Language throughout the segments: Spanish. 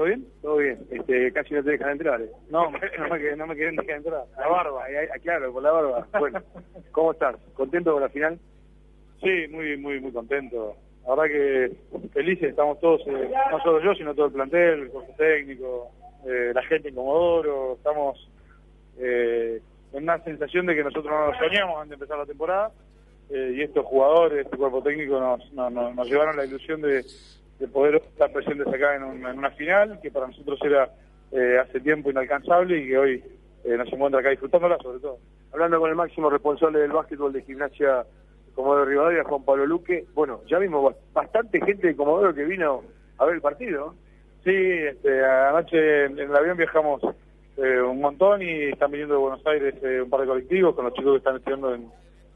¿Todo bien? Todo bien. Este, casi no te dejan entrar. ¿eh? No, no me, no me quieren dejar entrar. La barba. Ahí, ahí, claro, por la barba. Bueno, ¿cómo estás? ¿Contento con la final? Sí, muy, muy, muy contento. La verdad que felices estamos todos, eh, no solo yo, sino todo el plantel, el cuerpo técnico, eh, la gente en Comodoro. Estamos eh, en una sensación de que nosotros no nos soñamos antes de empezar la temporada. Eh, y estos jugadores, este cuerpo técnico nos, nos, nos llevaron la ilusión de, de poder estar presentes acá en, un, en una final que para nosotros era eh, hace tiempo inalcanzable y que hoy eh, nos encuentra acá disfrutándola sobre todo. Hablando con el máximo responsable del básquetbol de gimnasia Comodoro Rivadavia, Juan Pablo Luque, bueno, ya vimos bastante gente de Comodoro que vino a ver el partido. Sí, este, anoche en, el avión viajamos eh, un montón y están viniendo de Buenos Aires eh, un par de colectivos con los chicos que están estudiando en,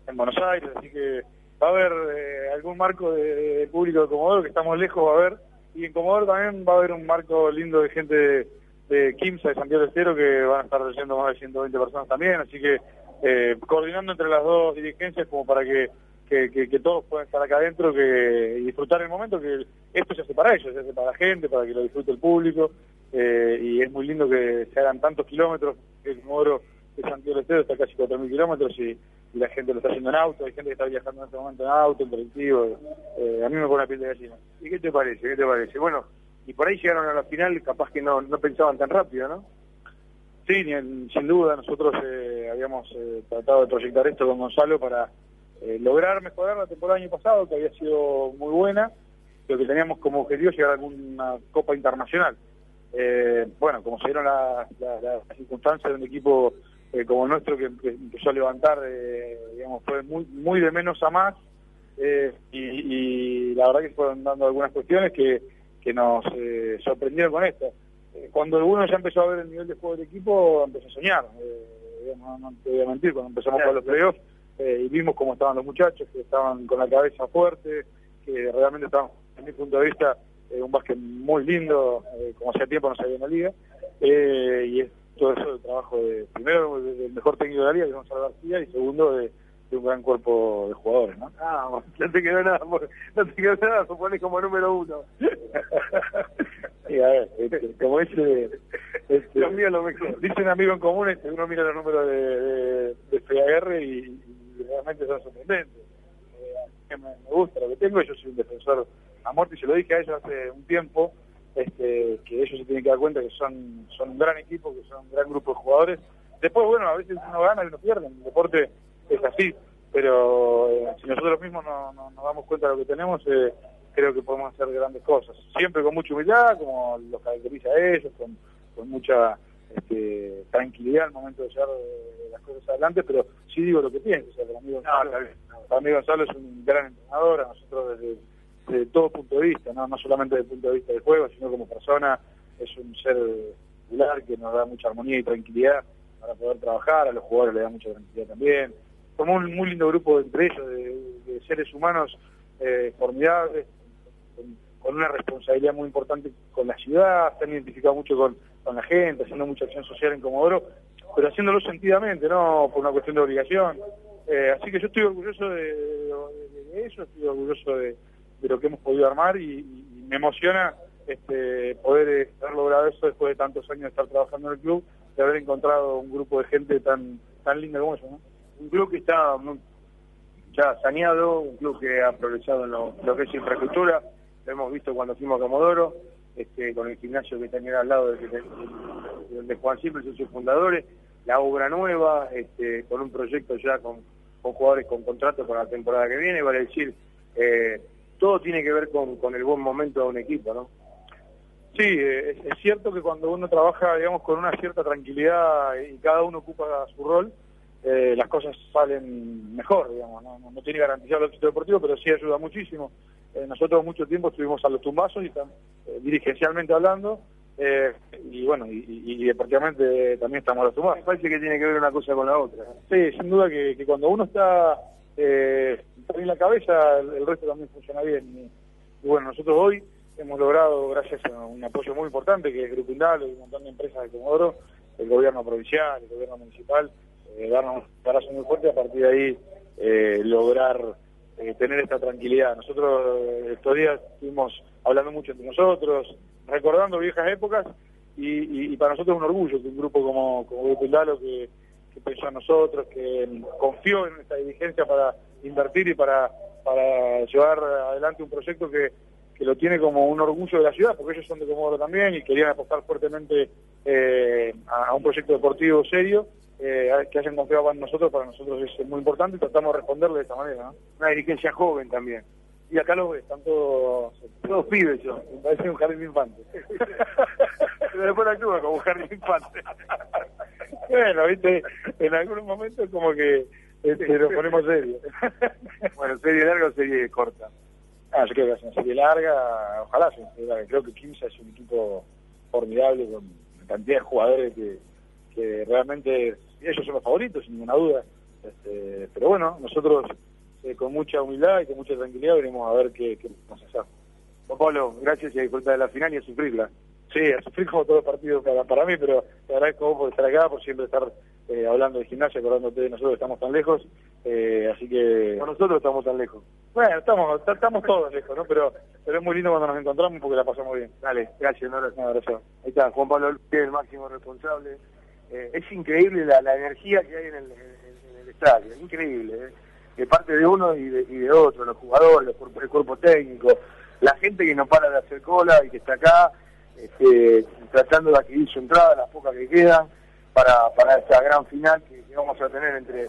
en Buenos Aires, así que va a haber eh, algún marco de, público de Comodoro que estamos lejos, va a haber, y en Comodoro también va a haber un marco lindo de gente de, de Quimsa, de Santiago del Estero, que van a estar recibiendo más de 120 personas también, así que eh, coordinando entre las dos dirigencias como para que, que, que, que todos puedan estar acá adentro que, y disfrutar el momento, que esto se hace para ellos, se hace para la gente, para que lo disfrute el público, eh, y es muy lindo que se hagan tantos kilómetros, que Comodoro de Santiago del Estero está casi 4.000 kilómetros y la gente lo está haciendo en auto, hay gente que está viajando en este momento en auto, en colectivo, eh, a mí me pone la piel de gallina. ¿Y qué te parece? ¿Qué te parece? Bueno, y por ahí llegaron a la final, capaz que no, no pensaban tan rápido, ¿no? Sí, ni, sin duda, nosotros eh, habíamos eh, tratado de proyectar esto con Gonzalo para eh, lograr mejorar la temporada del año pasado, que había sido muy buena, pero que teníamos como objetivo llegar a alguna Copa Internacional. Eh, bueno, como se dieron las la, la, la circunstancias de un equipo eh, como nuestro que, empezó a levantar, eh, digamos, fue muy, muy de menos a más eh, y, y, la verdad que fueron dando algunas cuestiones que, que nos eh, sorprendieron con esto. Eh, cuando uno ya empezó a ver el nivel de juego del equipo, empezó a soñar. Eh, no, no, te voy a mentir, cuando empezamos a los playoffs y vimos cómo estaban los muchachos, que estaban con la cabeza fuerte, que realmente estaban, desde mi punto de vista, un básquet muy lindo, como hacía tiempo no se había en la liga. y es todo eso del trabajo de, primero del mejor técnico de la liga, que es Gonzalo García, y segundo de, de, un gran cuerpo de jugadores, ¿no? Ah, no te quedó nada, no te quedó nada, supones como número uno. sí, a ver, este, como ese, este, lo mío lo mejor. Dice un amigo en común, este, uno mira los números de, de, de FAR y, y, realmente son sorprendentes. Eh, me, me gusta lo que tengo, yo soy un defensor a muerte, y se lo dije a ellos hace un tiempo, este, que ellos se tienen que dar cuenta que son, son un gran equipo, que son un gran grupo de jugadores. Después, bueno, a veces uno gana y uno pierde, el deporte es así, pero eh, si nosotros mismos no, no, nos damos cuenta de lo que tenemos, eh, creo que podemos hacer grandes cosas. Siempre con mucha humildad, como los caracteriza a ellos, con, con mucha este, tranquilidad al momento de llevar eh, las cosas adelante, pero sí digo lo que pienso. O sea, para, mí Gonzalo, no, para mí Gonzalo es un gran entrenador, a nosotros desde de todo punto de vista, no, no solamente desde el punto de vista del juego, sino como persona, es un ser popular que nos da mucha armonía y tranquilidad para poder trabajar, a los jugadores le da mucha tranquilidad también. Como un muy lindo grupo entre ellos, de, seres humanos eh, formidables, con, una responsabilidad muy importante con la ciudad, se han identificado mucho con, la gente, haciendo mucha acción social en Comodoro, pero haciéndolo sentidamente, no por una cuestión de obligación. Eh, así que yo estoy orgulloso de eso, estoy orgulloso de de lo que hemos podido armar y, y me emociona este, poder haber logrado eso después de tantos años de estar trabajando en el club, de haber encontrado un grupo de gente tan tan linda como eso. Un club que está ya saneado, un club que ha progresado en lo, que es infraestructura, lo hemos visto cuando fuimos a Comodoro, este, con el gimnasio que tenía al lado de, de, de Juan Silva, sus fundadores, la obra nueva, este, con un proyecto ya con, con jugadores con contrato para la temporada que viene, vale decir, eh, todo tiene que ver con, con el buen momento de un equipo, ¿no? Sí, es, es, cierto que cuando uno trabaja, digamos, con una cierta tranquilidad y cada uno ocupa su rol, eh, las cosas salen mejor, digamos, no, no, no tiene garantizado el éxito deportivo, pero sí ayuda muchísimo. Eh, nosotros mucho tiempo estuvimos a los tumbazos, y eh, dirigencialmente hablando, eh, y bueno, y, y, y, deportivamente también estamos a los tumbazos. Me parece que tiene que ver una cosa con la otra. Sí, sin duda que, que cuando uno está eh, la cabeza, el, resto también funciona bien. Y, y, bueno, nosotros hoy hemos logrado, gracias a un apoyo muy importante que es Grupo Indalo y un montón de empresas de Comodoro, el gobierno provincial, el gobierno municipal, eh, darnos un abrazo muy fuerte y a partir de ahí eh, lograr eh, tener esta tranquilidad. Nosotros estos días estuvimos hablando mucho entre nosotros, recordando viejas épocas y, para nosotros es un orgullo que un grupo como, como Grupo Indalo que, que pensó en nosotros, que confió en esta dirigencia para invertir y para, para llevar adelante un proyecto que, que lo tiene como un orgullo de la ciudad, porque ellos son de Comodoro también y querían apostar fuertemente eh, a, un proyecto deportivo serio, eh, que hayan confiado en nosotros, para nosotros es muy importante y tratamos de responderle de esta manera. Una dirigencia joven también. Y acá lo ves, están todos, todos pibes yo, me parece un jardín de infantes. Pero después actúa como un jardín de infantes. Bueno, viste, en algunos momentos como que este, nos ponemos serio. bueno, serie larga o serie corta. Ah, yo creo que es una serie larga, ojalá sea una serie larga. Creo que Kimsa es un equipo formidable con cantidad de jugadores que, que realmente ellos son los favoritos, sin ninguna duda. Este, pero bueno, nosotros eh, con mucha humildad y con mucha tranquilidad veremos a ver qué, qué a hacer. Juan Pablo, gracias y a disfrutar de la final y a sufrirla. Sí, a sufrir como todo el partido para, para mí, pero te agradezco vos por estar acá, por siempre estar eh, hablando de gimnasia, acordándote de nosotros que estamos tan lejos, eh, así que... Por nosotros estamos tan lejos. Bueno, estamos estamos todos lejos, ¿no? Pero, pero es muy lindo cuando nos encontramos porque la pasamos bien. Dale, gracias, no, no, gracias. Ahí está, Juan Pablo López, el máximo responsable. Eh, es increíble la, la, energía que hay en el, en, el estadio, es increíble, ¿eh? de parte de uno y de, y de otro, los jugadores, el cuerpo técnico, la gente que no para de hacer cola y que está acá, este, tratando de adquirir su entrada, las pocas que quedan, para, para esta gran final que, que vamos a tener entre